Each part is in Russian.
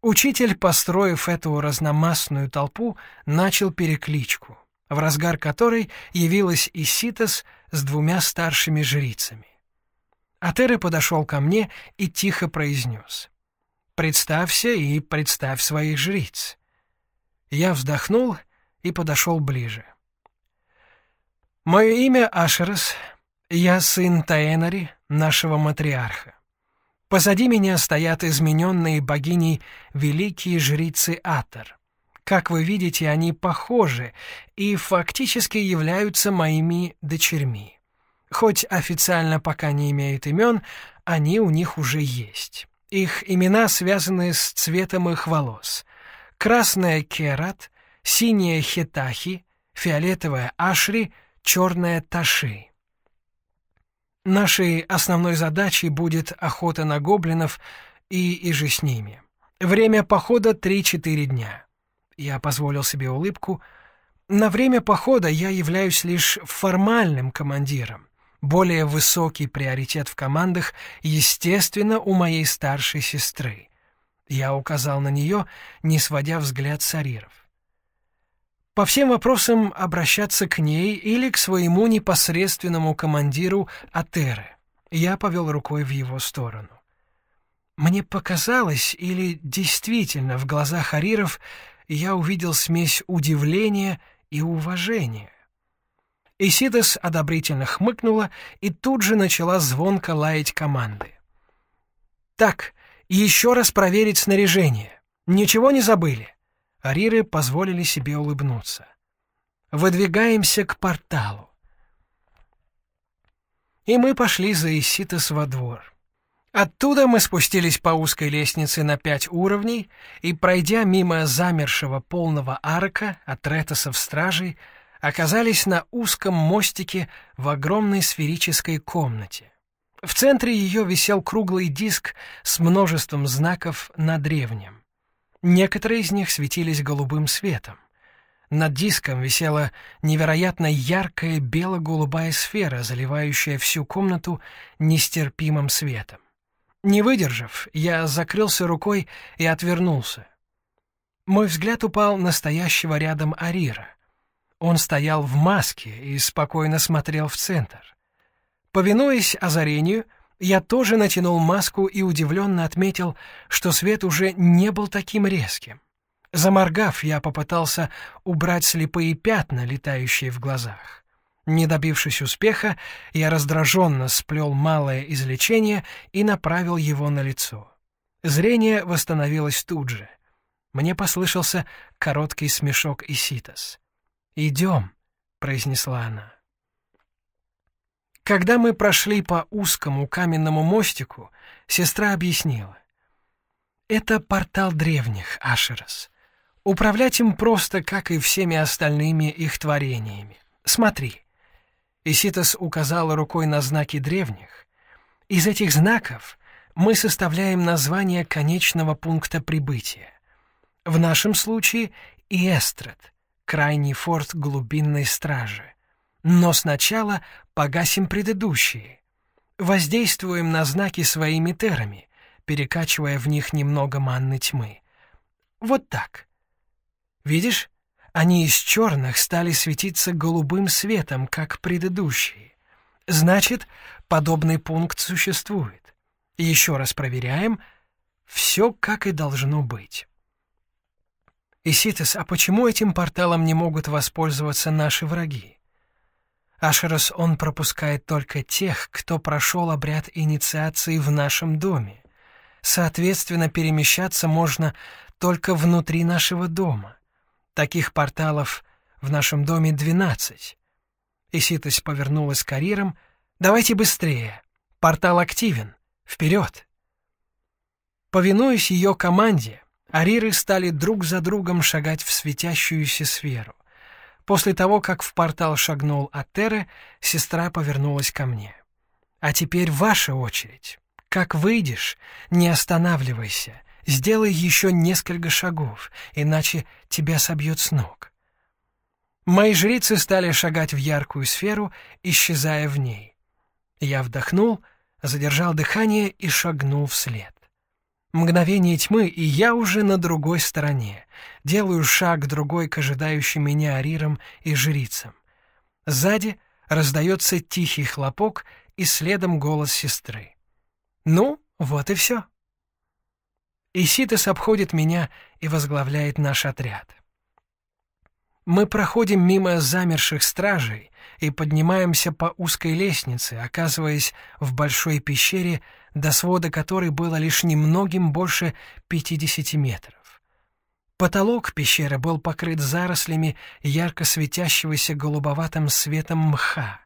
Учитель, построив эту разномастную толпу, начал перекличку, в разгар которой явилась Иситос с двумя старшими жрицами. Атеры подошел ко мне и тихо произнес. «Представься и представь своих жриц». Я вздохнул и подошел ближе. «Мое имя Ашерос, я сын Таэнари, нашего матриарха. Позади меня стоят измененные богиней великие жрицы Атор. Как вы видите, они похожи и фактически являются моими дочерьми. Хоть официально пока не имеют имен, они у них уже есть. Их имена связаны с цветом их волос. Красная — Керат, синяя — Хетахи, фиолетовая — Ашри, черная — Таши. Нашей основной задачей будет охота на гоблинов и иже с ними. Время похода 3-4 дня. Я позволил себе улыбку. На время похода я являюсь лишь формальным командиром. Более высокий приоритет в командах, естественно, у моей старшей сестры. Я указал на нее, не сводя взгляд с ариров. По всем вопросам обращаться к ней или к своему непосредственному командиру Атеры. Я повел рукой в его сторону. Мне показалось, или действительно в глазах Ариров я увидел смесь удивления и уважения. Исидос одобрительно хмыкнула и тут же начала звонко лаять команды. «Так, еще раз проверить снаряжение. Ничего не забыли?» Ариры позволили себе улыбнуться. «Выдвигаемся к порталу». И мы пошли за Иситос во двор. Оттуда мы спустились по узкой лестнице на пять уровней и, пройдя мимо замершего полного арка от ретосов стражей, оказались на узком мостике в огромной сферической комнате. В центре ее висел круглый диск с множеством знаков на древнем. Некоторые из них светились голубым светом. Над диском висела невероятно яркая бело-голубая сфера, заливающая всю комнату нестерпимым светом. Не выдержав, я закрылся рукой и отвернулся. Мой взгляд упал на стоящего рядом Арира. Он стоял в маске и спокойно смотрел в центр. Повинуясь озарению, я тоже натянул маску и удивленно отметил, что свет уже не был таким резким. Заморгав, я попытался убрать слепые пятна, летающие в глазах. Не добившись успеха, я раздраженно сплел малое излечение и направил его на лицо. Зрение восстановилось тут же. Мне послышался короткий смешок Иситас. «Идем», — произнесла она. Когда мы прошли по узкому каменному мостику, сестра объяснила. Это портал древних, Ашерос. Управлять им просто, как и всеми остальными их творениями. Смотри. Иситос указала рукой на знаки древних. Из этих знаков мы составляем название конечного пункта прибытия. В нашем случае — Иэстрад, крайний форт глубинной стражи. Но сначала погасим предыдущие. Воздействуем на знаки своими терами, перекачивая в них немного манны тьмы. Вот так. Видишь, они из черных стали светиться голубым светом, как предыдущие. Значит, подобный пункт существует. Еще раз проверяем. Все как и должно быть. Иситес, а почему этим порталом не могут воспользоваться наши враги? Ашерос он пропускает только тех, кто прошел обряд инициации в нашем доме. Соответственно, перемещаться можно только внутри нашего дома. Таких порталов в нашем доме двенадцать. Иситось повернулась к Арирам. «Давайте быстрее. Портал активен. Вперед!» Повинуясь ее команде, Ариры стали друг за другом шагать в светящуюся сферу. После того, как в портал шагнул Атере, сестра повернулась ко мне. «А теперь ваша очередь. Как выйдешь, не останавливайся, сделай еще несколько шагов, иначе тебя собьет с ног». Мои жрицы стали шагать в яркую сферу, исчезая в ней. Я вдохнул, задержал дыхание и шагнул вслед. Мгновение тьмы, и я уже на другой стороне. Делаю шаг другой к ожидающим меня арирам и жрицам. Сзади раздается тихий хлопок и следом голос сестры. «Ну, вот и все». Иситес обходит меня и возглавляет наш отряд. Мы проходим мимо замерших стражей и поднимаемся по узкой лестнице, оказываясь в большой пещере, до свода которой было лишь немногим больше 50 метров. Потолок пещеры был покрыт зарослями ярко светящегося голубоватым светом мха.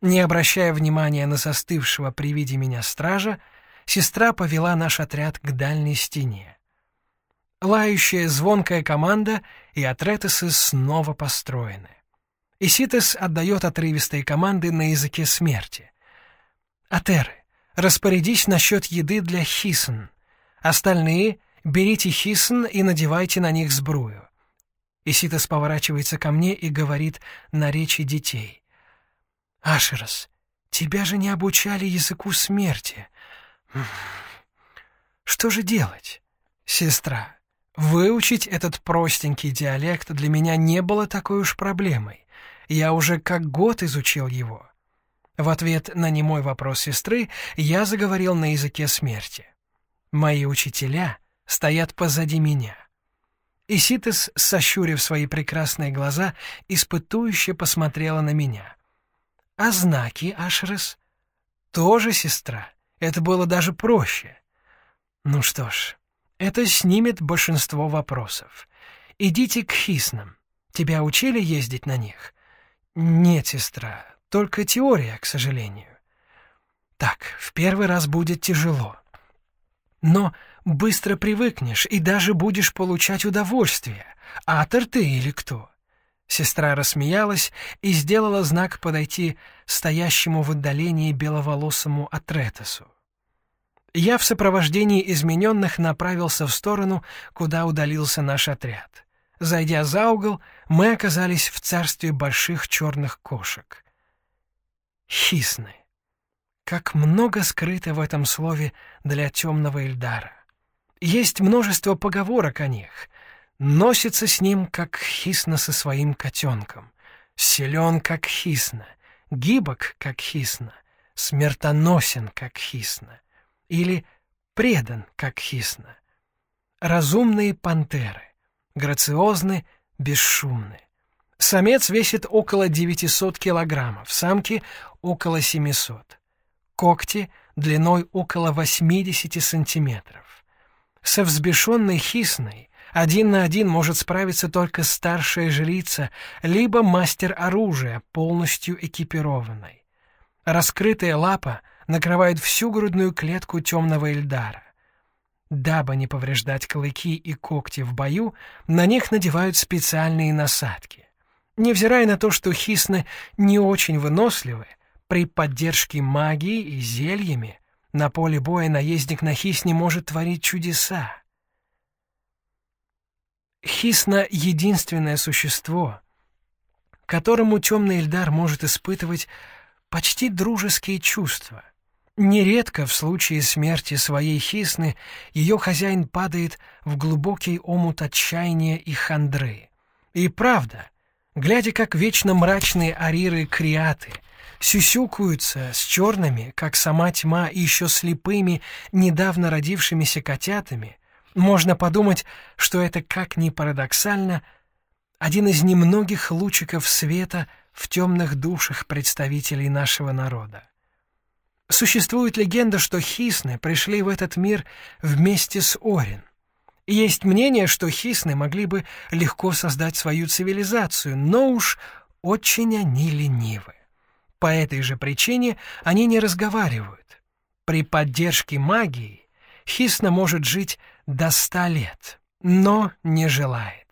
Не обращая внимания на застывшего при виде меня стража, сестра повела наш отряд к дальней стене. Лающая звонкая команда, и Атретесы снова построены. Иситес отдает отрывистые команды на языке смерти. «Атеры, распорядись насчет еды для хисн. Остальные берите хисн и надевайте на них сбрую». Иситес поворачивается ко мне и говорит на речи детей. «Ашерос, тебя же не обучали языку смерти. Что же делать, сестра?» Выучить этот простенький диалект для меня не было такой уж проблемой. Я уже как год изучил его. В ответ на немой вопрос сестры я заговорил на языке смерти. Мои учителя стоят позади меня. Иситес, сощурив свои прекрасные глаза, испытующе посмотрела на меня. А знаки, Ашрес? Тоже сестра. Это было даже проще. Ну что ж, это снимет большинство вопросов. Идите к хиснам. Тебя учили ездить на них? Нет, сестра, только теория, к сожалению. Так, в первый раз будет тяжело. Но быстро привыкнешь и даже будешь получать удовольствие. Атор ты или кто? Сестра рассмеялась и сделала знак подойти стоящему в отдалении беловолосому Атретесу. Я в сопровождении измененных направился в сторону, куда удалился наш отряд. Зайдя за угол, мы оказались в царстве больших черных кошек. Хисны. Как много скрыто в этом слове для темного Эльдара. Есть множество поговорок о них. Носится с ним, как хисна со своим котенком. Силен, как хисна. Гибок, как хисна. Смертоносен, как хисна или предан, как хисна. Разумные пантеры, грациозны, бесшумны. Самец весит около 900 килограммов, самки — около 700. Когти длиной около 80 сантиметров. Со взбешенной хисной один на один может справиться только старшая жрица, либо мастер оружия, полностью экипированной. Раскрытая лапа — накрывает всю грудную клетку темного Эльдара. Дабы не повреждать клыки и когти в бою, на них надевают специальные насадки. Невзирая на то, что хисны не очень выносливы, при поддержке магии и зельями на поле боя наездник на хисне может творить чудеса. Хисна — единственное существо, которому темный Эльдар может испытывать почти дружеские чувства — Нередко в случае смерти своей хисны ее хозяин падает в глубокий омут отчаяния и хандры. И правда, глядя, как вечно мрачные ариры-криаты сюсюкаются с черными, как сама тьма, и еще слепыми, недавно родившимися котятами, можно подумать, что это, как ни парадоксально, один из немногих лучиков света в темных душах представителей нашего народа. Существует легенда, что хисны пришли в этот мир вместе с Орин. Есть мнение, что хисны могли бы легко создать свою цивилизацию, но уж очень они ленивы. По этой же причине они не разговаривают. При поддержке магии хисна может жить до ста лет, но не желает.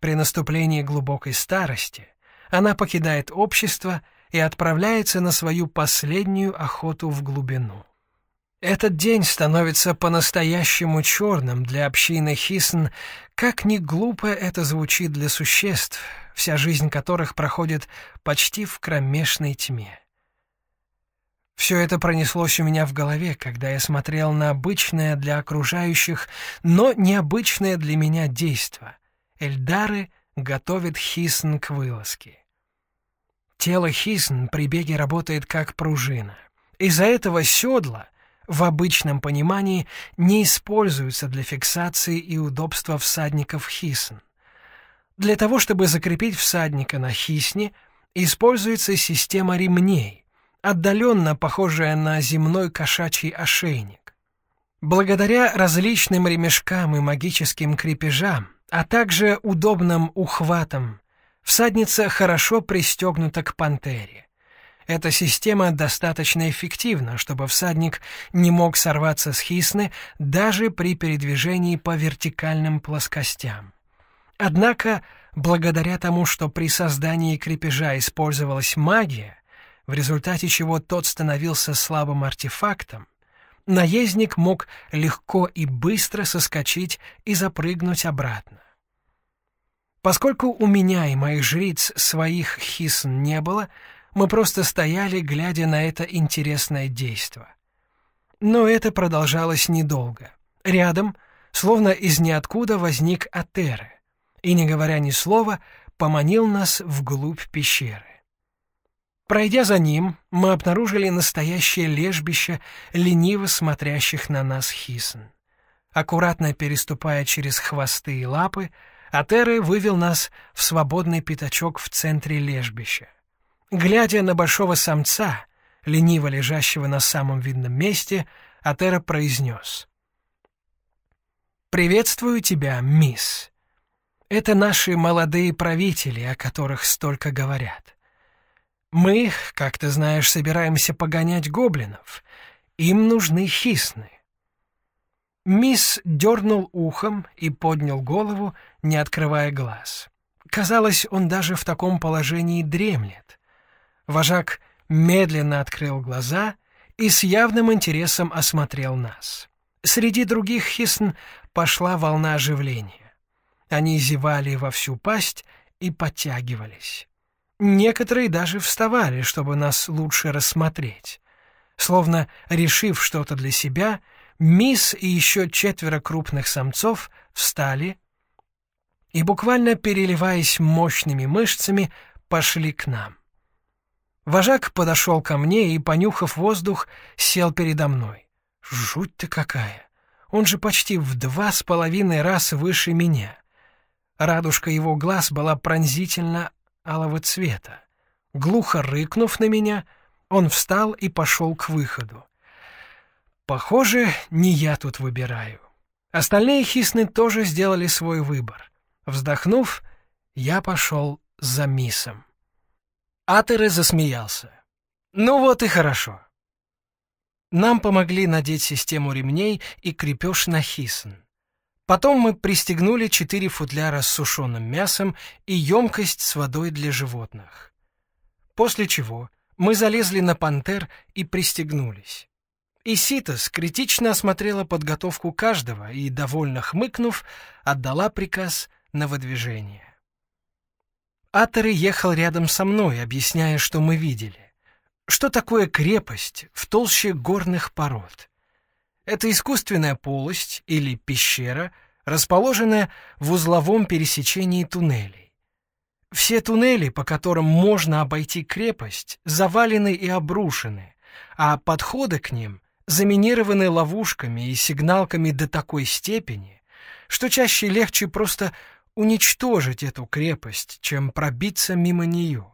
При наступлении глубокой старости она покидает общество и отправляется на свою последнюю охоту в глубину. Этот день становится по-настоящему черным для общины Хисн, как ни глупо это звучит для существ, вся жизнь которых проходит почти в кромешной тьме. Все это пронеслось у меня в голове, когда я смотрел на обычное для окружающих, но необычное для меня действо. Эльдары готовят хисн к вылазке. Тело хисн при беге работает как пружина. Из-за этого седла в обычном понимании не используются для фиксации и удобства всадников хисн. Для того, чтобы закрепить всадника на хисне, используется система ремней, отдаленно похожая на земной кошачий ошейник. Благодаря различным ремешкам и магическим крепежам, а также удобным ухватам, всадница хорошо пристегнута к пантере. Эта система достаточно эффективна, чтобы всадник не мог сорваться с хисны даже при передвижении по вертикальным плоскостям. Однако, благодаря тому, что при создании крепежа использовалась магия, в результате чего тот становился слабым артефактом, наездник мог легко и быстро соскочить и запрыгнуть обратно. Поскольку у меня и моих жриц своих хисн не было, мы просто стояли, глядя на это интересное действо. Но это продолжалось недолго. Рядом, словно из ниоткуда, возник Атеры и, не говоря ни слова, поманил нас вглубь пещеры. Пройдя за ним, мы обнаружили настоящее лежбище лениво смотрящих на нас хисн. Аккуратно переступая через хвосты и лапы, Атеры вывел нас в свободный пятачок в центре лежбища. Глядя на большого самца, лениво лежащего на самом видном месте, Атера произнес. «Приветствую тебя, мисс. Это наши молодые правители, о которых столько говорят. Мы, как ты знаешь, собираемся погонять гоблинов. Им нужны хисны. Мисс дернул ухом и поднял голову, не открывая глаз. Казалось, он даже в таком положении дремлет. Вожак медленно открыл глаза и с явным интересом осмотрел нас. Среди других хисн пошла волна оживления. Они зевали во всю пасть и подтягивались. Некоторые даже вставали, чтобы нас лучше рассмотреть. Словно решив что-то для себя, мисс и еще четверо крупных самцов встали и, буквально переливаясь мощными мышцами, пошли к нам. Вожак подошел ко мне и, понюхав воздух, сел передо мной. Жуть-то какая! Он же почти в два с половиной раз выше меня. Радужка его глаз была пронзительно алого цвета. Глухо рыкнув на меня, он встал и пошел к выходу. Похоже, не я тут выбираю. Остальные хисны тоже сделали свой выбор. Вздохнув, я пошел за миссом. Атере засмеялся. «Ну вот и хорошо». Нам помогли надеть систему ремней и крепеж на хисн. Потом мы пристегнули четыре футляра с сушеным мясом и емкость с водой для животных. После чего мы залезли на пантер и пристегнулись. Иситас критично осмотрела подготовку каждого и, довольно хмыкнув, отдала приказ на выдвижение. Атери ехал рядом со мной, объясняя, что мы видели. Что такое крепость в толще горных пород? Это искусственная полость или пещера, расположенная в узловом пересечении туннелей. Все туннели, по которым можно обойти крепость, завалены и обрушены, а подходы к ним заминированы ловушками и сигналками до такой степени, что чаще легче просто уничтожить эту крепость, чем пробиться мимо нее.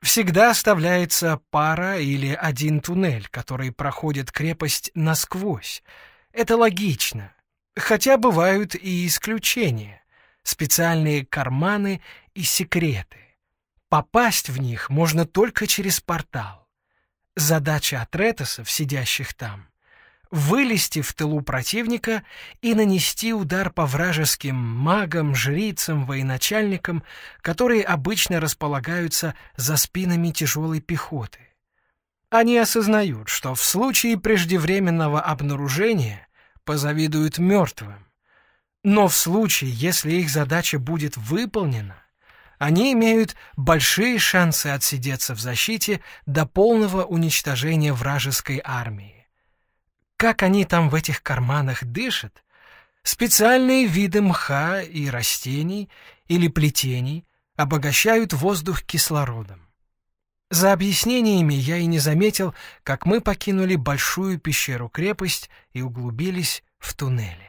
Всегда оставляется пара или один туннель, который проходит крепость насквозь. Это логично. Хотя бывают и исключения, специальные карманы и секреты. Попасть в них можно только через портал. Задача атретосов, сидящих там, вылезти в тылу противника и нанести удар по вражеским магам, жрицам, военачальникам, которые обычно располагаются за спинами тяжелой пехоты. Они осознают, что в случае преждевременного обнаружения позавидуют мертвым. Но в случае, если их задача будет выполнена, они имеют большие шансы отсидеться в защите до полного уничтожения вражеской армии. Как они там в этих карманах дышат? Специальные виды мха и растений или плетений обогащают воздух кислородом. За объяснениями я и не заметил, как мы покинули большую пещеру-крепость и углубились в туннели.